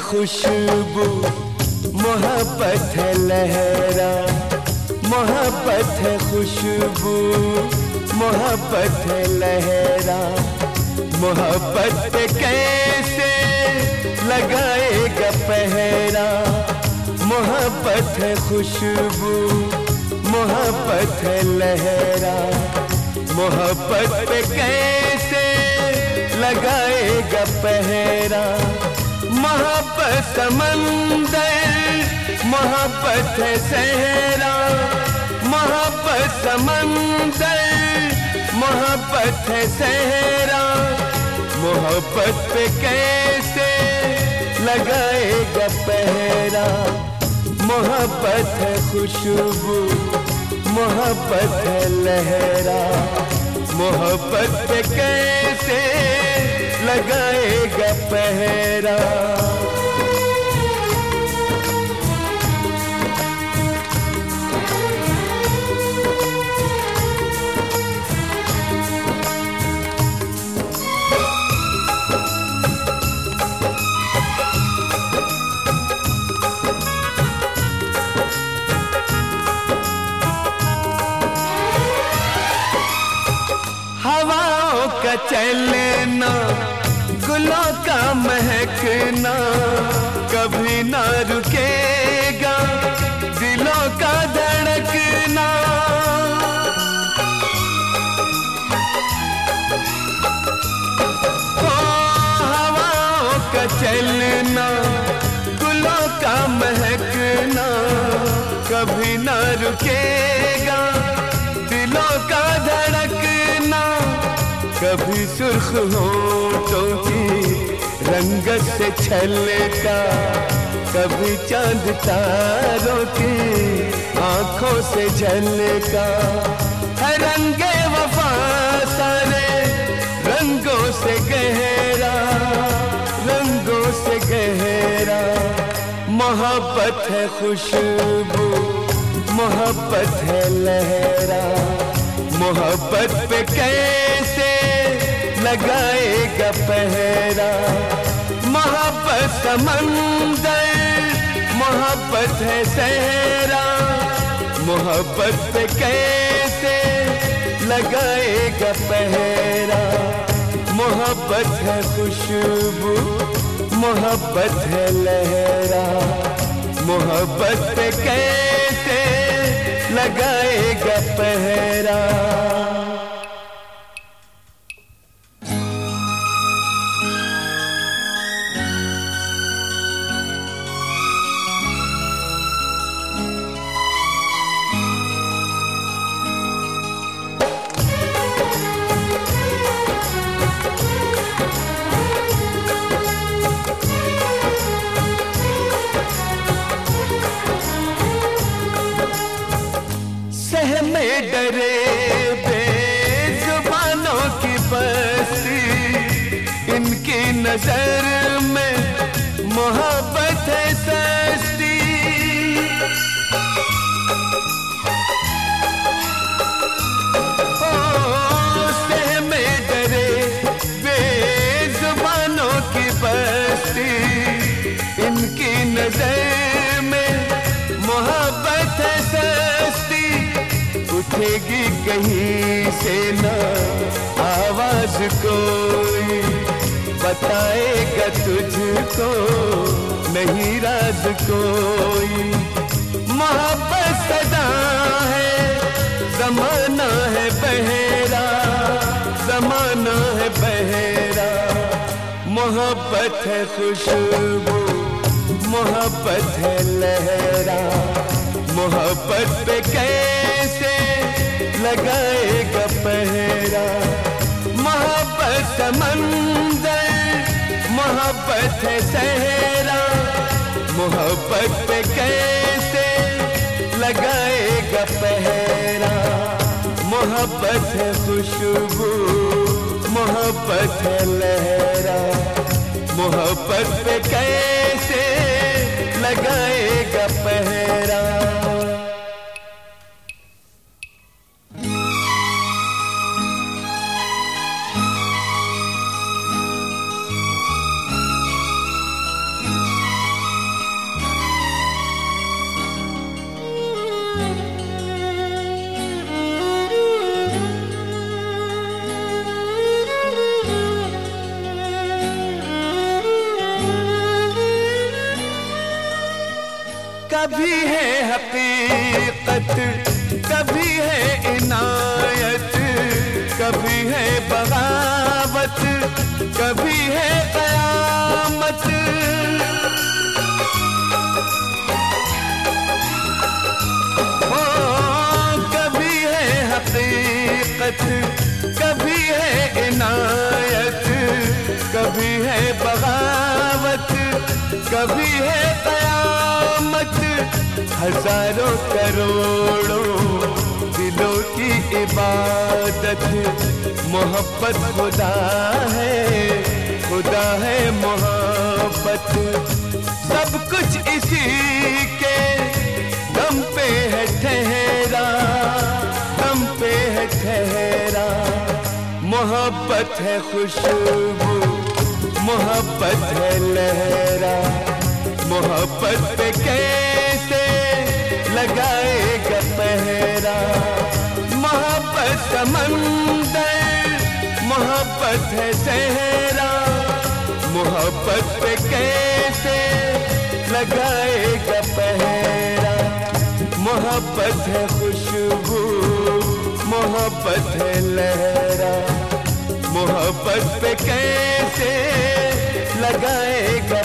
खुशबू, मोहब्बत है लहरा, मोहब्बत है खुशबू, मोहब्बत है लहरा। मोहब्बत कैसे लगाएगा पहरा? मोहब्बत है खुशबू, मोहब्बत है लहरा। मोहब्बत कैसे लगाएगा पहरा? मोहब्बत समंदर मोहब्बत सहरा मोहब्बत समंदर मोहब्बत सहरा। मोहब्बत कैसे लगाएगा पहरा? मोहब्बत है खुशबू, मोहब्बत है लहरा। मोहब्बत कैसे लगाएगा पहरा। का चलना गुलों का महकना, कभी ना रुकेगा दिलों का धड़कना। ओ हवाओं का चलना गुलों का महकना, कभी ना रुकेगा। कभी सुर्ख होठों की रंगत से छलका कभी चाँद तारों की आँखों से झलका है रंगे वफा सारे रंगों से गहरा, रंगों से गहरा। मोहब्बत है खुशबू, मोहब्बत है लहरा। मोहब्बत पे कैसे लगाएगा पहरा। मोहब्बत समंदर मोहब्बत है सहरा। मोहब्बत पे कैसे लगाएगा पहरा? मोहब्बत है खुशबू, मोहब्बत है लहरा। मोहब्बत पे कैसे लगाएगा पहरा? नज़र में मोहब्बत है सस्ती। सहमे डरे बेजुबानों की बस्ती। इनकी नज़र में मोहब्बत है सस्ती। उठेगी कहीं से ना आवाज़ कोई। बताएगा तुझको, नहीं राज कोई। मोहब्बत सदा है, जमाना है बहरा, जमाना है बहरा। मोहब्बत है खुशबू, मोहब्बत है लहरा। मोहब्बत पे कैसे लगाएगा पहरा? मोहब्बत समंदर है सहरा मोहब्बत कैसे लगाएगा पहरा? मोहब्बत खुशबू मोहब्बत लहरा। मोहब्बत पे कभी है हकीकत कभी है इनायत कभी है बगावत कभी है कयामत। हज़ारों करोड़ों दिलों की इबादत। मोहब्बत खुदा है खुदा है मोहब्बत। सब कुछ इसी के दम पे है ठहरा, दम पे है ठहरा। मोहब्बत है खुशबू, मोहब्बत है लहरा। मोहब्बत पे कैसे लगाएगा पहरा मोहब्बत समंदर मोहब्बत है सहरा मोहब्बत पे कैसे लगाएगा पहरा मोहब्बत है खुशबू, मोहब्बत है लहरा। मोहब्बत पे कैसे लगाएगा